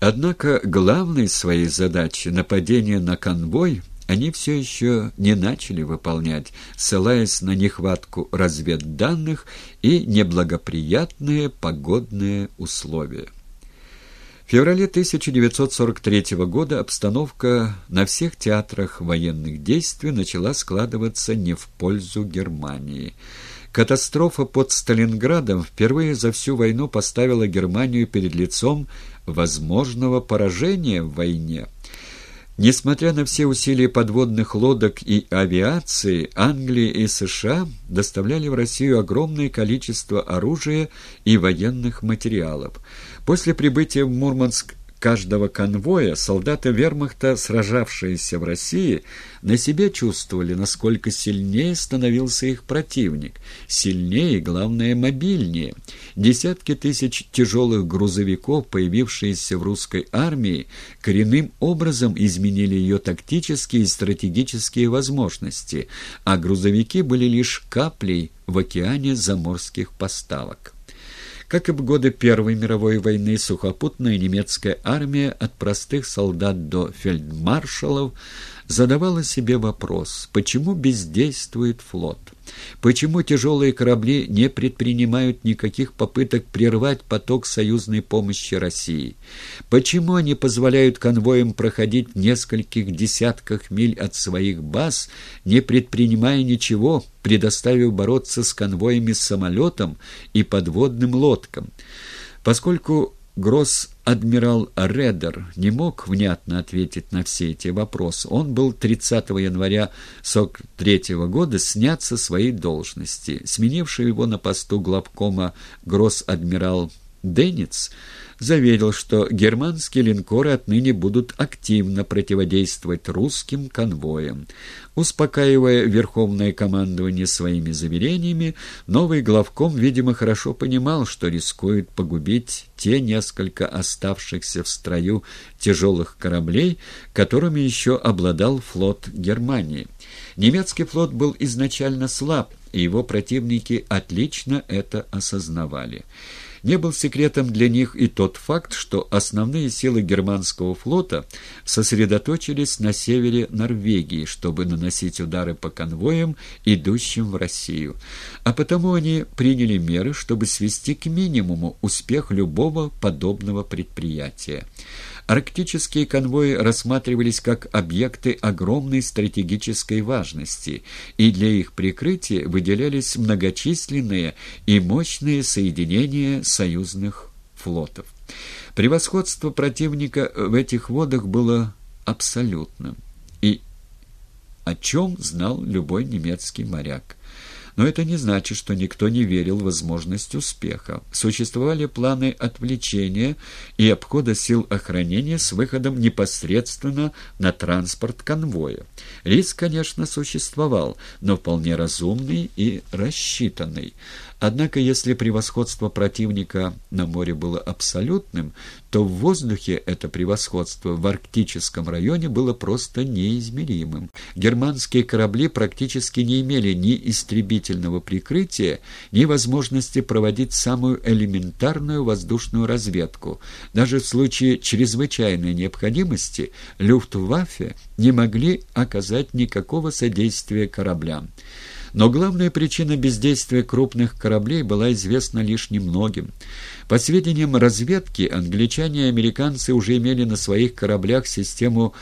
Однако главной своей задачи нападения на конвой они все еще не начали выполнять, ссылаясь на нехватку разведданных и неблагоприятные погодные условия. В феврале 1943 года обстановка на всех театрах военных действий начала складываться не в пользу Германии. Катастрофа под Сталинградом впервые за всю войну поставила Германию перед лицом возможного поражения в войне. Несмотря на все усилия подводных лодок и авиации, Англия и США доставляли в Россию огромное количество оружия и военных материалов. После прибытия в Мурманск каждого конвоя солдаты вермахта, сражавшиеся в России, на себе чувствовали, насколько сильнее становился их противник, сильнее и, главное, мобильнее. Десятки тысяч тяжелых грузовиков, появившиеся в русской армии, коренным образом изменили ее тактические и стратегические возможности, а грузовики были лишь каплей в океане заморских поставок. Как и в годы Первой мировой войны, сухопутная немецкая армия от простых солдат до фельдмаршалов задавала себе вопрос, почему бездействует флот? Почему тяжелые корабли не предпринимают никаких попыток прервать поток союзной помощи России? Почему они позволяют конвоям проходить в нескольких десятках миль от своих баз, не предпринимая ничего, предоставив бороться с конвоями самолетом и подводным лодкам? Поскольку Гросс-адмирал Редер не мог внятно ответить на все эти вопросы. Он был 30 января 1943 года снят со своей должности. Сменивший его на посту главкома гросс-адмирал Денниц заверил, что германские линкоры отныне будут активно противодействовать русским конвоям. Успокаивая верховное командование своими заверениями, новый главком, видимо, хорошо понимал, что рискует погубить те несколько оставшихся в строю тяжелых кораблей, которыми еще обладал флот Германии. Немецкий флот был изначально слаб, и его противники отлично это осознавали. Не был секретом для них и тот факт, что основные силы германского флота сосредоточились на севере Норвегии, чтобы наносить удары по конвоям, идущим в Россию. А потому они приняли меры, чтобы свести к минимуму успех любого подобного предприятия. Арктические конвои рассматривались как объекты огромной стратегической важности, и для их прикрытия выделялись многочисленные и мощные соединения союзных флотов. Превосходство противника в этих водах было абсолютным, и о чем знал любой немецкий моряк. Но это не значит, что никто не верил в возможность успеха. Существовали планы отвлечения и обхода сил охранения с выходом непосредственно на транспорт конвоя. Риск, конечно, существовал, но вполне разумный и рассчитанный. Однако, если превосходство противника на море было абсолютным, то в воздухе это превосходство в арктическом районе было просто неизмеримым. Германские корабли практически не имели ни истребительного прикрытия, ни возможности проводить самую элементарную воздушную разведку. Даже в случае чрезвычайной необходимости Люфтваффе не могли оказать никакого содействия кораблям. Но главная причина бездействия крупных кораблей была известна лишь немногим. По сведениям разведки, англичане и американцы уже имели на своих кораблях систему